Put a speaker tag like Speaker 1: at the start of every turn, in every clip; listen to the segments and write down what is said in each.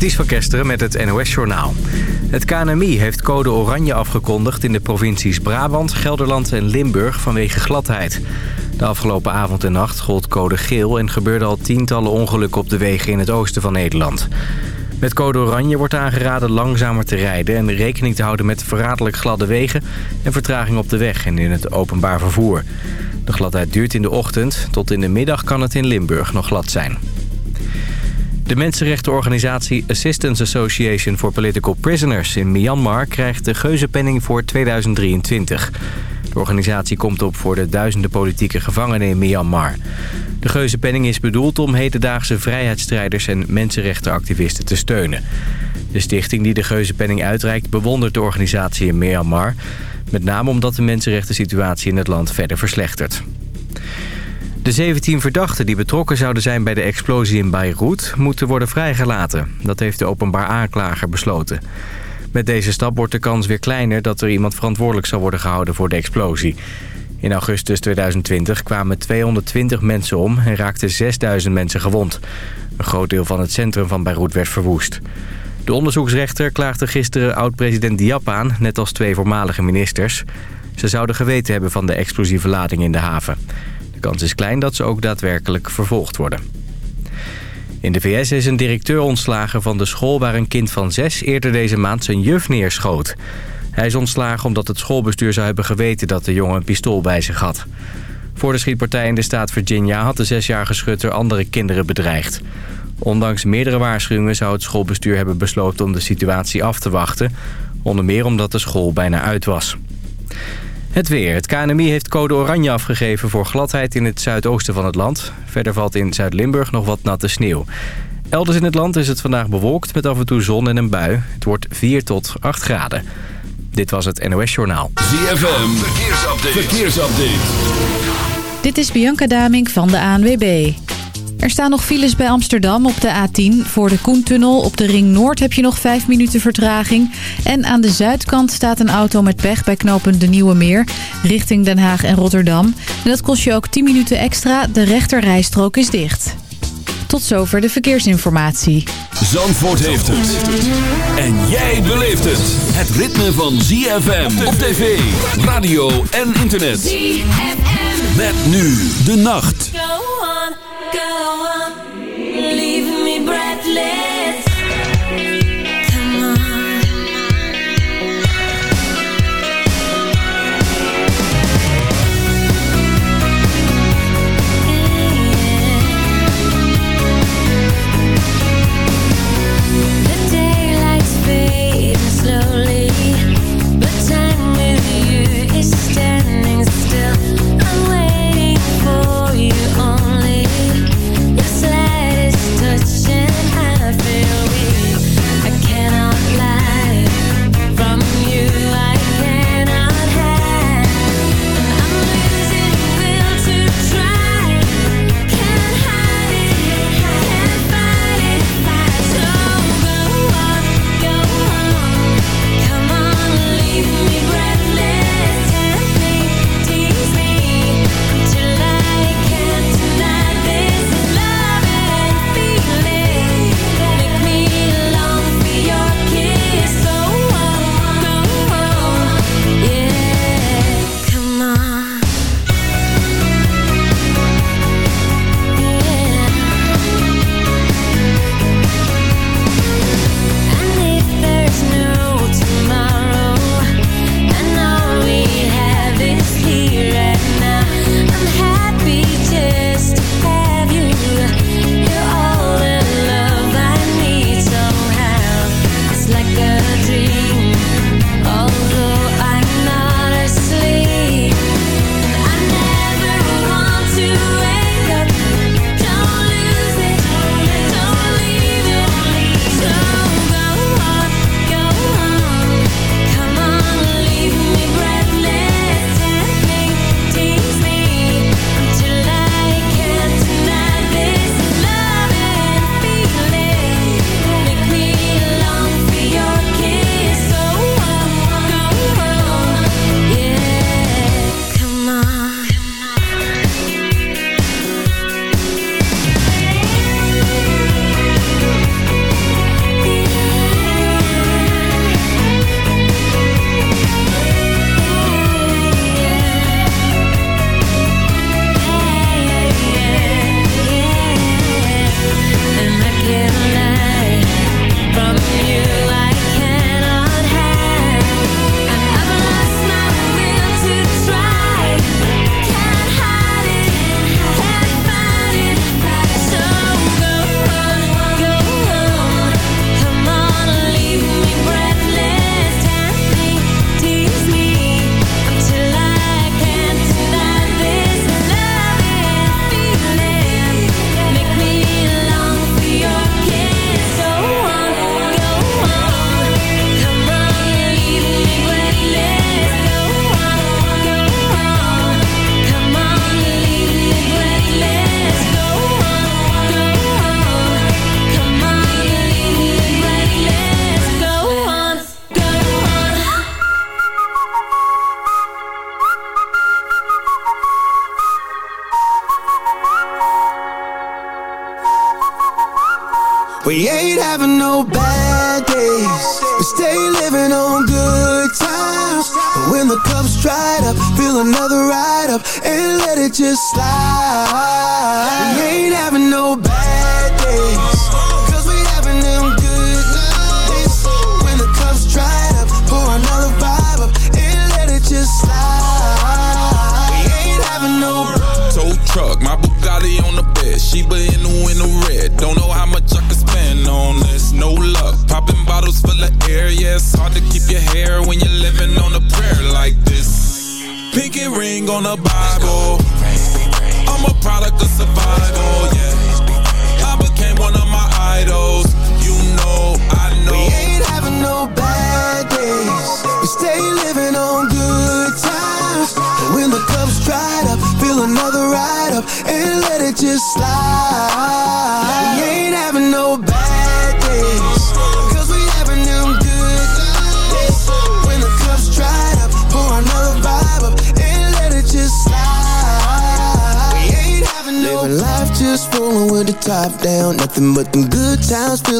Speaker 1: Ties van Kesteren met het NOS-journaal. Het KNMI heeft code oranje afgekondigd in de provincies Brabant, Gelderland en Limburg vanwege gladheid. De afgelopen avond en nacht gold code geel en gebeurden al tientallen ongelukken op de wegen in het oosten van Nederland. Met code oranje wordt aangeraden langzamer te rijden en rekening te houden met verraderlijk gladde wegen en vertraging op de weg en in het openbaar vervoer. De gladheid duurt in de ochtend, tot in de middag kan het in Limburg nog glad zijn. De mensenrechtenorganisatie Assistance Association for Political Prisoners in Myanmar krijgt de Geuzenpenning voor 2023. De organisatie komt op voor de duizenden politieke gevangenen in Myanmar. De Geuzenpenning is bedoeld om hedendaagse vrijheidsstrijders en mensenrechtenactivisten te steunen. De stichting die de Geuzenpenning uitreikt bewondert de organisatie in Myanmar. Met name omdat de mensenrechten situatie in het land verder verslechtert. De 17 verdachten die betrokken zouden zijn bij de explosie in Beirut... moeten worden vrijgelaten. Dat heeft de openbaar aanklager besloten. Met deze stap wordt de kans weer kleiner dat er iemand verantwoordelijk zal worden gehouden voor de explosie. In augustus 2020 kwamen 220 mensen om en raakten 6000 mensen gewond. Een groot deel van het centrum van Beirut werd verwoest. De onderzoeksrechter klaagde gisteren oud-president Diab aan, net als twee voormalige ministers. Ze zouden geweten hebben van de explosieve lading in de haven. De kans is klein dat ze ook daadwerkelijk vervolgd worden. In de VS is een directeur ontslagen van de school waar een kind van zes eerder deze maand zijn juf neerschoot. Hij is ontslagen omdat het schoolbestuur zou hebben geweten dat de jongen een pistool bij zich had. Voor de schietpartij in de staat Virginia had de zesjarige schutter andere kinderen bedreigd. Ondanks meerdere waarschuwingen zou het schoolbestuur hebben besloten om de situatie af te wachten. Onder meer omdat de school bijna uit was. Het weer. Het KNMI heeft code oranje afgegeven voor gladheid in het zuidoosten van het land. Verder valt in Zuid-Limburg nog wat natte sneeuw. Elders in het land is het vandaag bewolkt met af en toe zon en een bui. Het wordt 4 tot 8 graden. Dit was het NOS Journaal.
Speaker 2: ZFM. Verkeersupdate. Verkeersupdate.
Speaker 3: Dit is Bianca Daming van de ANWB. Er staan nog files bij Amsterdam op de A10. Voor de Koentunnel op de Ring Noord heb je nog 5 minuten vertraging. En aan de zuidkant staat een auto met pech bij knopen De Nieuwe Meer... richting Den Haag en Rotterdam. En dat kost je ook 10 minuten extra. De rechterrijstrook is dicht. Tot zover de verkeersinformatie.
Speaker 2: Zandvoort heeft het. En jij beleeft het. Het ritme van ZFM op tv, radio en internet.
Speaker 4: ZFM.
Speaker 2: Met nu de nacht.
Speaker 4: Me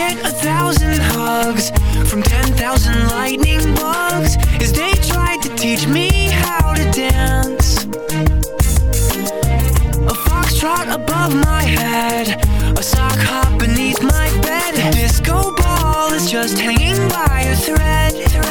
Speaker 5: get a thousand hugs From ten thousand lightning bugs As they tried to teach me how to dance A foxtrot above my head A sock hop beneath my bed A disco ball is just hanging by a thread, thread.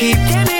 Speaker 5: keep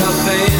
Speaker 6: your
Speaker 7: face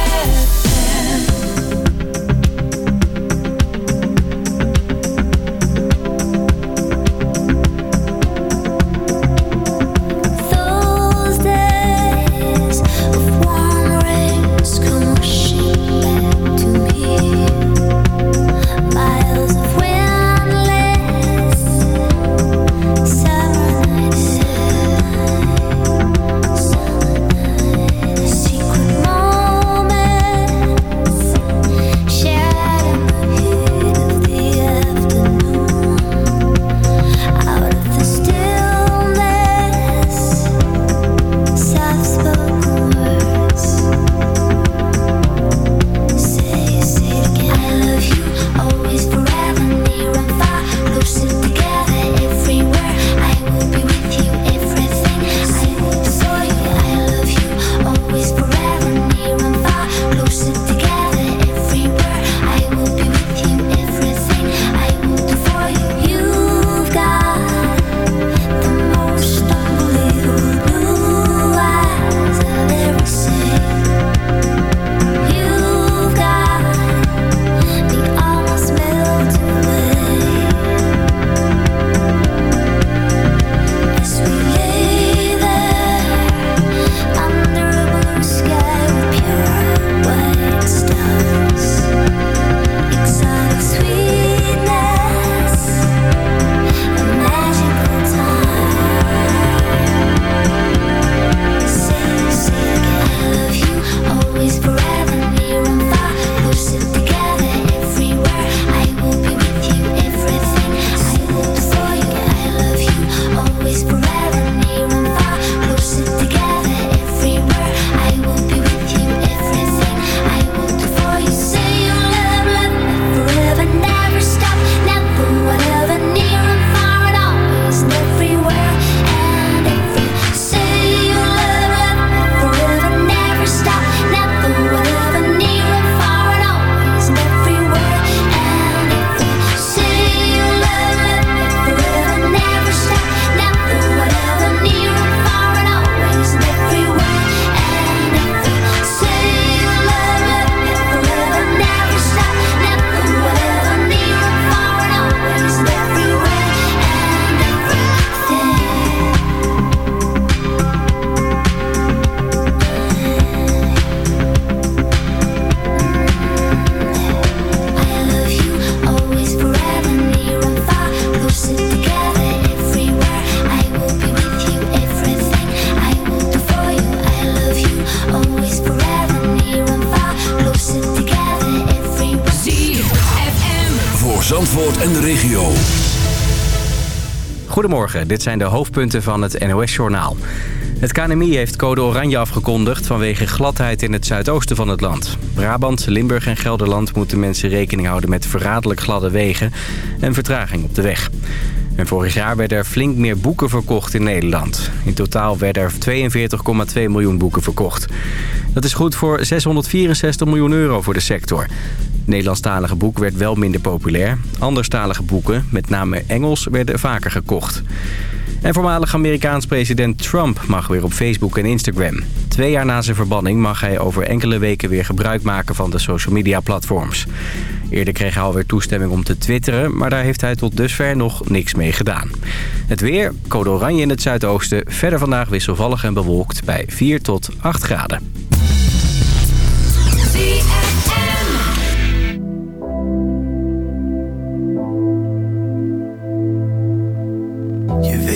Speaker 1: Goedemorgen, dit zijn de hoofdpunten van het NOS-journaal. Het KNMI heeft code oranje afgekondigd vanwege gladheid in het zuidoosten van het land. Brabant, Limburg en Gelderland moeten mensen rekening houden met verraderlijk gladde wegen en vertraging op de weg. En vorig jaar werden er flink meer boeken verkocht in Nederland. In totaal werden er 42,2 miljoen boeken verkocht. Dat is goed voor 664 miljoen euro voor de sector. Nederlandstalige boek werd wel minder populair. Anderstalige boeken, met name Engels, werden vaker gekocht. En voormalig Amerikaans president Trump mag weer op Facebook en Instagram. Twee jaar na zijn verbanning mag hij over enkele weken weer gebruik maken van de social media platforms. Eerder kreeg hij alweer toestemming om te twitteren, maar daar heeft hij tot dusver nog niks mee gedaan. Het weer, code oranje in het zuidoosten, verder vandaag wisselvallig en bewolkt bij 4 tot 8 graden.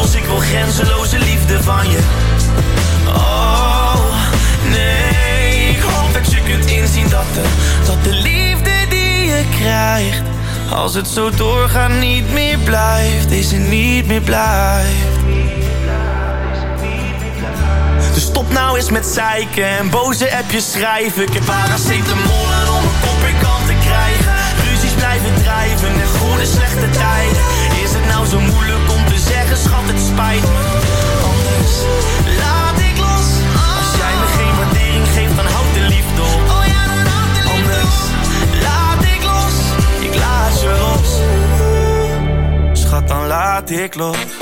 Speaker 8: ik wil grenzeloze liefde van je. Oh, nee, ik hoop dat je kunt inzien dat de, dat de liefde die je krijgt, als het zo doorgaat niet meer blijft, deze niet meer blijft. Dus stop nou eens met zeiken en boze appjes schrijven. Ik heb paracetamol en om mijn kop in kant te krijgen. Ruzies blijven drijven en goede slechte tijden. Is het nou zo moeilijk om zeggen, schat, het spijt me. Anders laat ik los. Als jij me geen waardering geeft, dan houd de liefde op. Anders laat ik los. Ik laat je los. Schat, dan laat ik los.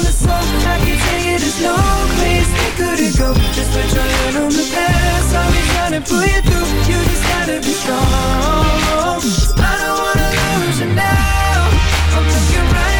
Speaker 5: full of soul I can tell you there's no place we couldn't go. Just put your hand on the past I'll be trying to pull you through. You just gotta be strong. I don't wanna lose you now. I'm looking right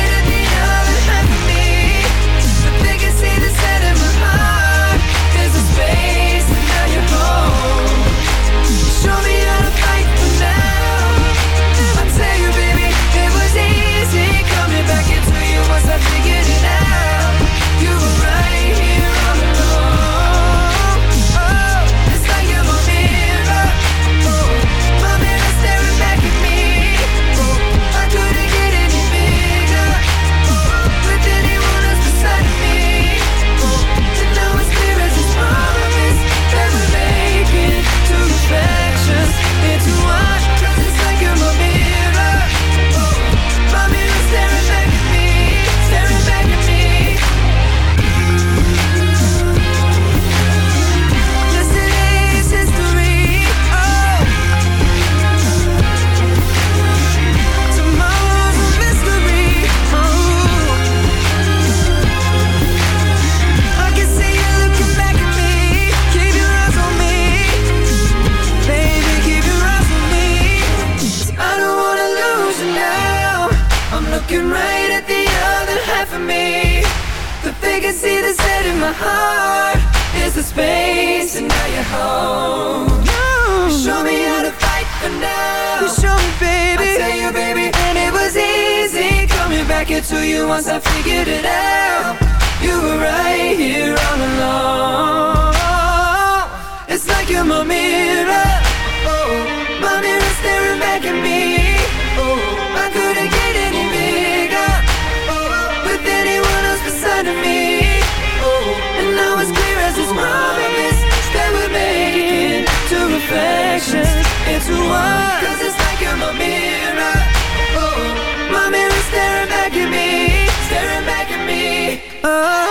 Speaker 5: looking right at the other half of me. The vacancy that's dead in my heart is the space, and now you're home. You show me how to fight for now. You show me, baby. I tell you, baby, and it was easy coming back here to you once I figured it out. You were right here all along. It's like you're my mirror, oh, my mirror staring back at me. Cause it's like you're my mirror. Oh, my mirror staring back at me, staring back at me.
Speaker 2: Dit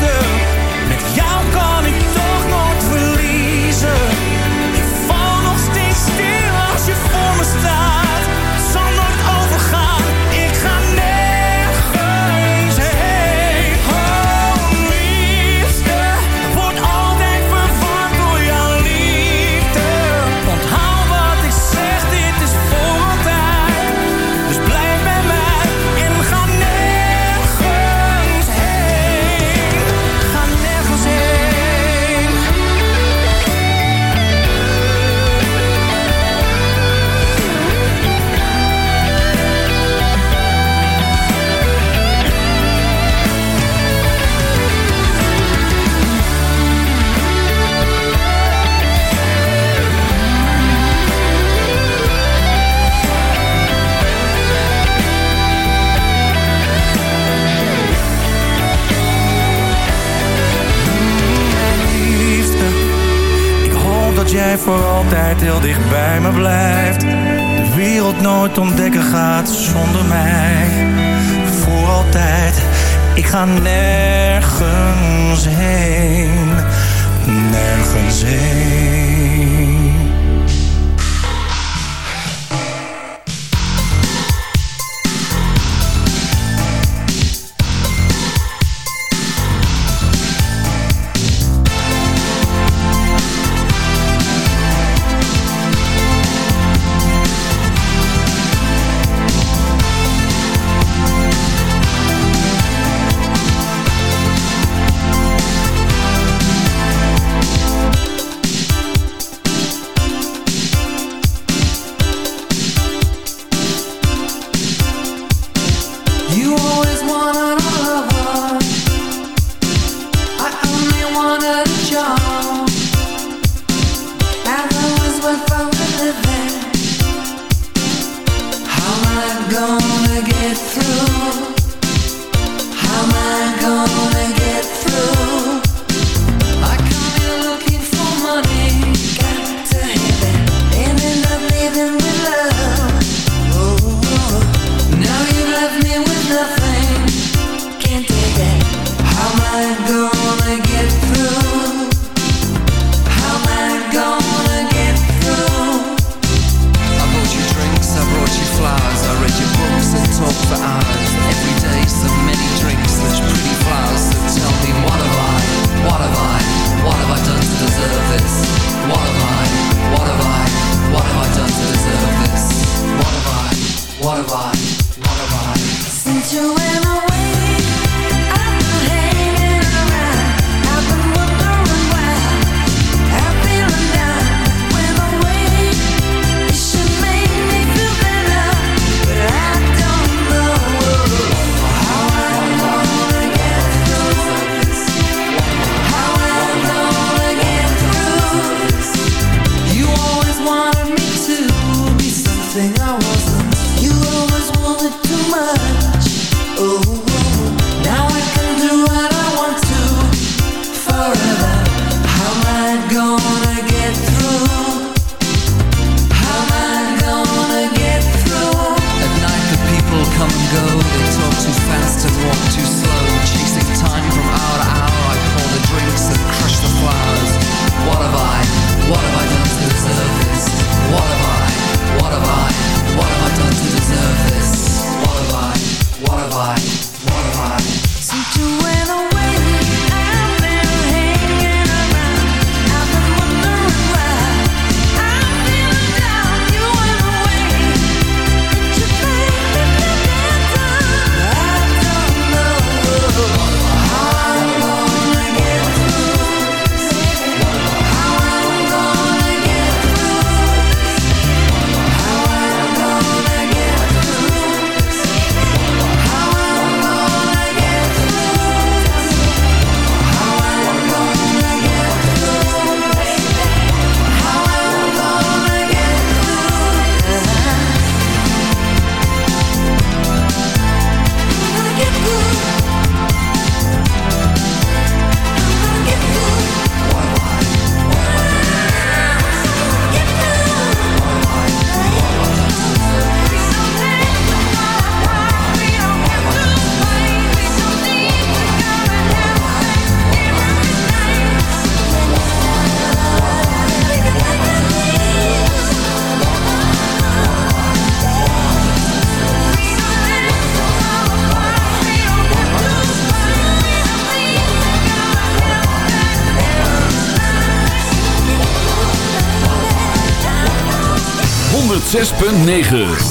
Speaker 8: Mijn bij me blijft. De wereld nooit ontdekken gaat zonder mij. Voor altijd, ik ga nergens
Speaker 9: 106.9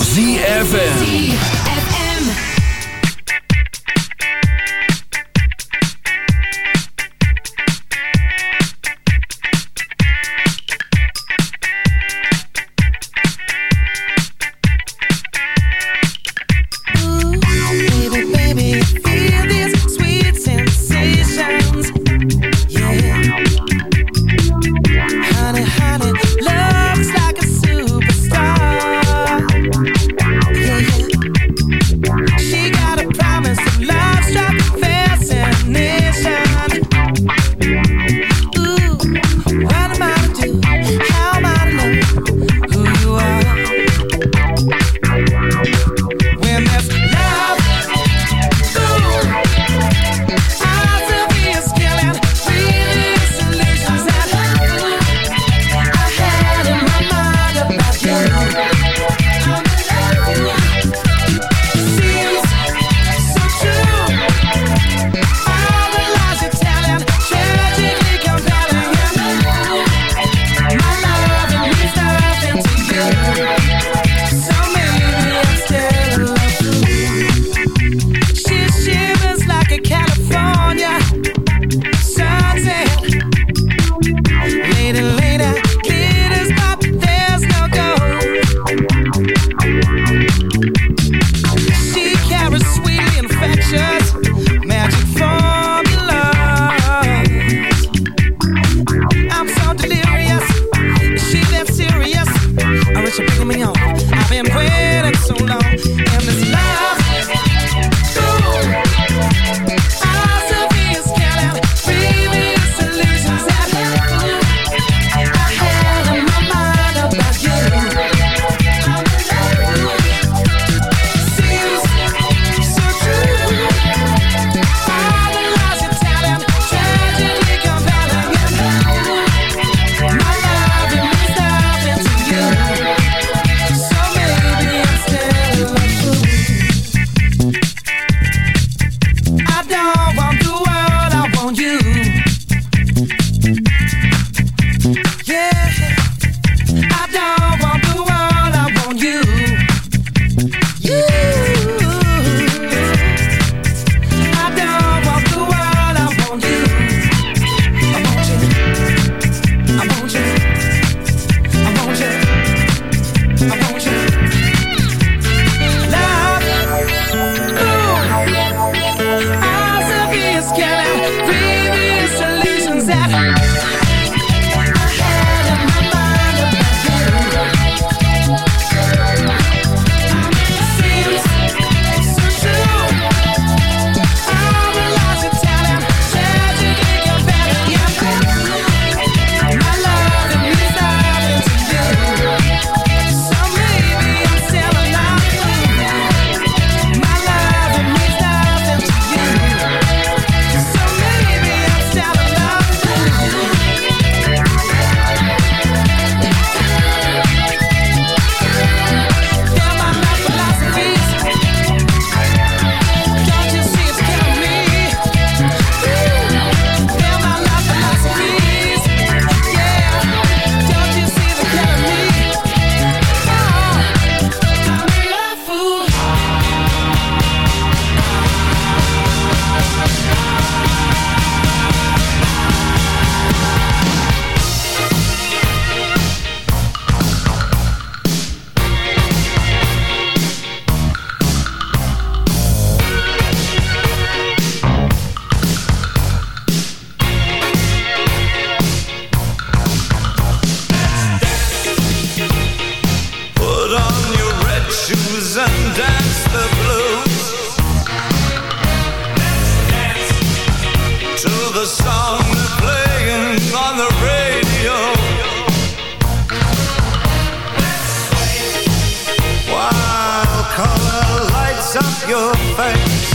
Speaker 9: your face.